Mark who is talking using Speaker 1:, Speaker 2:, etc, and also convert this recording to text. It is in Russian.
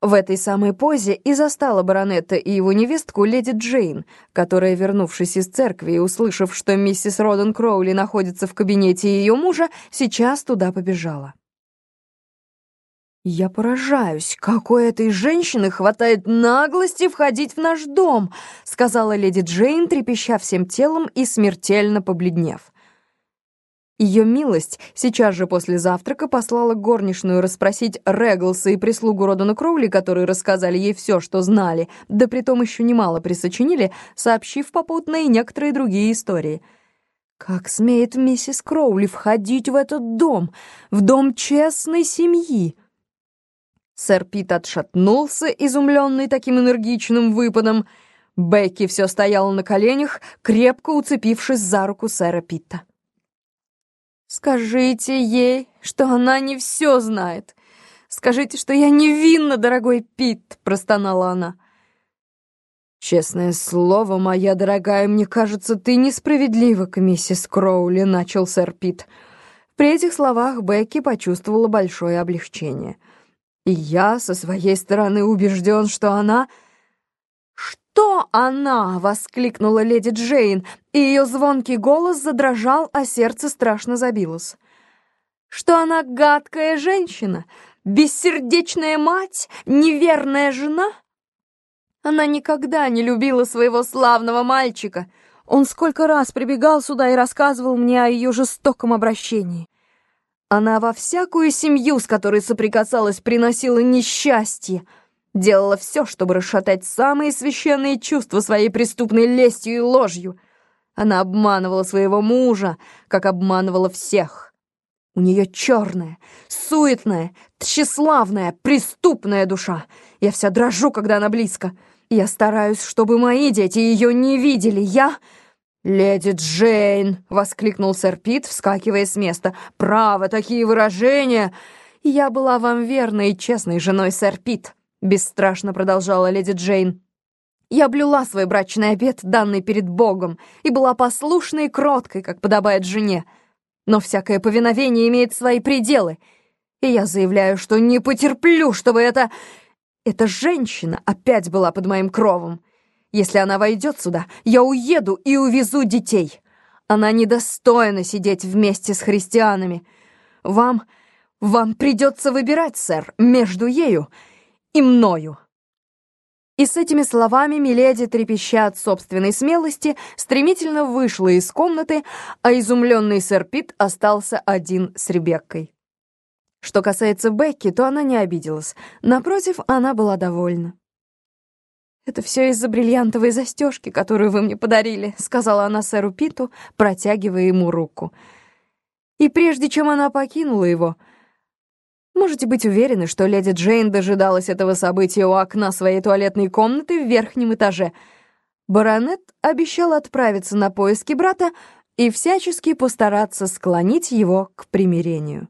Speaker 1: В этой самой позе и застала баронета и его невестку леди Джейн, которая, вернувшись из церкви и услышав, что миссис Роден Кроули находится в кабинете ее мужа, сейчас туда побежала. «Я поражаюсь, какой этой женщины хватает наглости входить в наш дом», сказала леди Джейн, трепеща всем телом и смертельно побледнев. Ее милость сейчас же после завтрака послала горничную расспросить Реглса и прислугу Родана Кроули, которые рассказали ей все, что знали, да притом еще немало присочинили, сообщив попутно и некоторые другие истории. Как смеет миссис Кроули входить в этот дом, в дом честной семьи? Сэр Пит отшатнулся, изумленный таким энергичным выпадом. Бекки все стояла на коленях, крепко уцепившись за руку сэра Питта. «Скажите ей, что она не все знает. Скажите, что я невинна, дорогой Пит», — простонала она. «Честное слово, моя дорогая, мне кажется, ты несправедлива к миссис Кроули», — начал сэр Пит. При этих словах Бекки почувствовала большое облегчение. «И я, со своей стороны, убежден, что она...» «Что она?» — воскликнула леди Джейн, и ее звонкий голос задрожал, а сердце страшно забилось. «Что она гадкая женщина, бессердечная мать, неверная жена?» Она никогда не любила своего славного мальчика. Он сколько раз прибегал сюда и рассказывал мне о ее жестоком обращении. Она во всякую семью, с которой соприкасалась, приносила несчастье — Делала все, чтобы расшатать самые священные чувства своей преступной лестью и ложью. Она обманывала своего мужа, как обманывала всех. У нее черная, суетная, тщеславная, преступная душа. Я вся дрожу, когда она близко. Я стараюсь, чтобы мои дети ее не видели. Я... «Леди Джейн!» — воскликнул сэр Пит, вскакивая с места. «Право, такие выражения!» «Я была вам верной и честной женой, сэр Пит!» — бесстрашно продолжала леди Джейн. «Я блюла свой брачный обет, данный перед Богом, и была послушной и кроткой, как подобает жене. Но всякое повиновение имеет свои пределы, и я заявляю, что не потерплю, чтобы эта... эта женщина опять была под моим кровом. Если она войдет сюда, я уеду и увезу детей. Она недостойна сидеть вместе с христианами. Вам... вам придется выбирать, сэр, между ею и мною». И с этими словами Миледи, трепеща от собственной смелости, стремительно вышла из комнаты, а изумленный сэр Пит остался один с Ребеккой. Что касается Бекки, то она не обиделась. Напротив, она была довольна. «Это все из-за бриллиантовой застежки, которую вы мне подарили», — сказала она сэру Питу, протягивая ему руку. И прежде чем она покинула его, — Можете быть уверены, что леди Джейн дожидалась этого события у окна своей туалетной комнаты в верхнем этаже. Баронет обещал отправиться на поиски брата и всячески постараться склонить его к примирению.